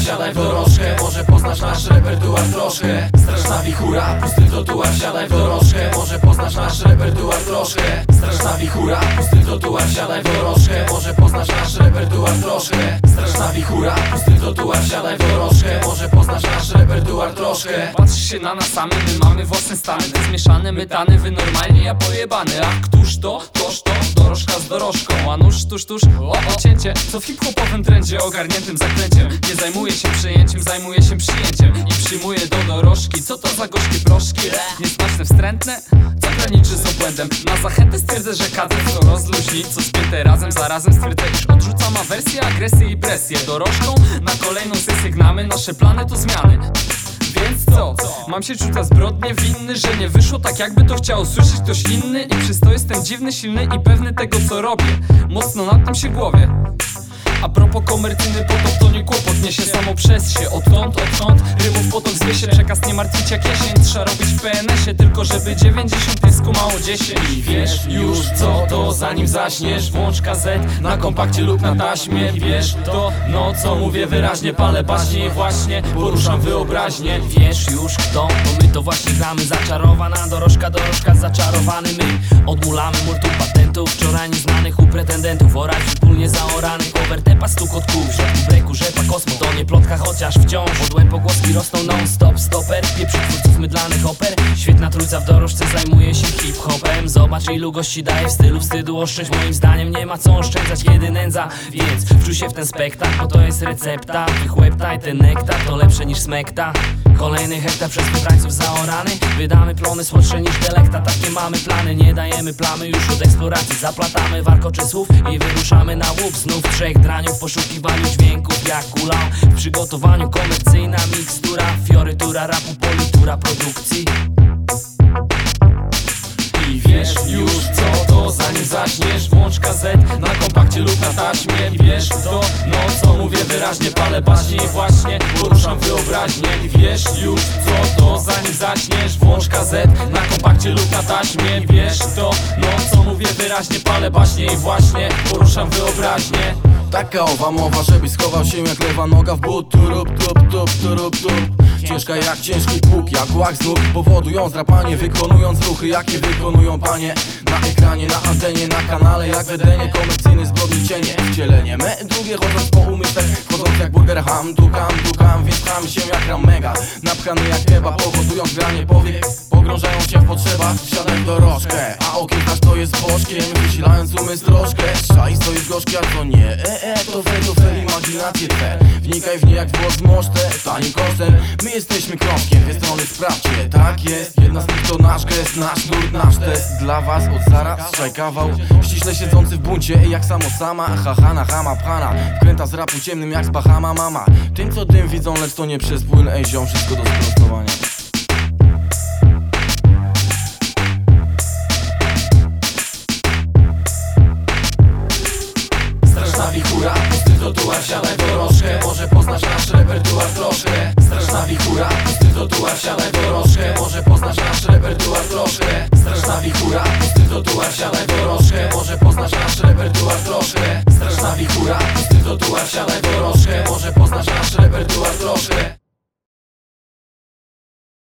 Siadaj w dorożkę, może poznasz nasz repertuar troszkę. Straszna wichura, pusty trotuar, siadaj w dorożkę. Może poznasz nasz repertuar troszkę. Straszna wichura, pusty trotuar, siadaj w dorożkę. Może poznasz nasz repertuar troszkę. Straszna wichura, pusty trotuar, siadaj w dorożkę. Może poznasz nasz repertuar troszkę. Patrz się na nas same, my mamy własne stany. Zmieszane, mytany, wy normalnie, ja pojebany. A któż to? Toż to? Dorożka z dorożką. A nóż tuż tuż, o, o cięcie. Co w hip-hopowym trendzie ogarniętym zaklęciem. Nie zajmuje się przejęciem, zajmuje się przyjęciem. I przyjmuje do dorożki. Co to za gorzkie proszki? Niesmaczne, wstrętne? Co graniczy z obłędem? Na zachętę stwierdzę, że kadr to rozluźni Co spięte razem, zarazem stwierdzę, iż odrzucam awersję, agresję i presję Dorożką na kolejną sesję gnamy Nasze plany to zmiany więc co? Mam się czuć za zbrodnie winny, że nie wyszło tak jakby to chciał usłyszeć ktoś inny I przez to jestem dziwny, silny i pewny tego co robię Mocno nad tym się głowię a propos komercyjny potop to nie kłopot Niesie samo przez się, odtąd, odtąd Rymów potok zwie się, przekaz nie martwić jak jesień Trzeba robić w PNS-ie, tylko żeby 90 jest mało 10 I wiesz już co to zanim zaśniesz. Włącz kazet na kompakcie lub na taśmie. Wiesz to, no co mówię wyraźnie. Palę baśnie właśnie poruszam wyobraźnię. Wiesz już kto, bo my to właśnie gramy Zaczarowana dorożka, dorożka zaczarowany My odmulamy multum patentów Wczoraj nieznanych u pretendentów Orać wspólnie zaoranych Overtepa stuk od kół. W środku breaku rzepa kosmo To nie plotka, chociaż wciąż Podłe pogłoski rosną non stop Stoper, pieprzy twórców mydlanych oper. Świetna trójca w dorożce zajmuje się hip-hopem. Zobacz ilu gości daje w stylu wstydu oszczędź. Moim zdaniem nie ma co oszczędzać kiedy nędza. Więc wczuj się w ten spektakl, bo to jest recepta. Tych łepta i ten nektar to lepsze niż smekta Kolejny hektar przez wybrańców zaorany. Wydamy plony słodsze niż delekta Takie mamy plany, nie dajemy plamy już od eksploracji Zaplatamy warkoczy słów i wyruszamy na łup Znów trzech draniów w poszukiwaniu dźwięków jak kulał W przygotowaniu komercyjna mikstura Fiorytura rapu, politura produkcji. I wiesz już co zanim zaśniesz Włącz kazet na kompakcie lub na taśmie. Wiesz to, no co mówię wyraźnie Palę baśnie i właśnie poruszam wyobraźnię. Wiesz już co to zanim zaśniesz Włącz kazet na kompakcie lub na taśmie. Wiesz to, no co mówię wyraźnie Palę baśnie i właśnie poruszam wyobraźnię. Taka owa mowa, żebyś schował się jak lewa noga w but. Turup, tup, tup, turup, tup Ciężka jak ciężki pług, jak łak znów Powodują zdrapanie, wykonując ruchy Jakie wykonują panie. Na ekranie, na antenie, na kanale Jak wedenie, komercyjny zbrodni cienie. Wcielenie me, drugie chodząc po umysłach Chodząc jak burger ham, dukam, dukam Więc pcham się jak ram mega. Napchany jak kebab, powodując granie powiek Pogrążają się w potrzebach, wsiadaj w dorożkę. A okiełkarz to jest bożkiem, wysilając umysł troszkę. Szajs to jest gorzkie, a to nie. E, e, to we, to we, imaginacje twe Wnikaj w nie jak włos moszte, tanim kosztem. My jesteśmy krążkiem, dwie strony sprawdźcie Tak jest, jedna z nich to nasz gest, nasz nurt, nasz test. Dla was od zara, strzaj kawał. Ściśle siedzący w buncie, jak samo sama. Haha, na hama, pchana. Wkręta z rapu ciemnym jak z Bahama mama. Tym co dym widzą, lecz to nie przez płyn. Ej ziom, wszystko do sprostowania wichura, pusty trotuar, siadaj dorożkę. Może poznasz nasz repertuar troszkę. Straszna wichura, pusty trotuar, siadaj dorożkę. Może poznasz nasz repertuar troszkę. Straszna wichura, pusty trotuar, siadaj dorożkę. Może poznasz nasz repertuar troszkę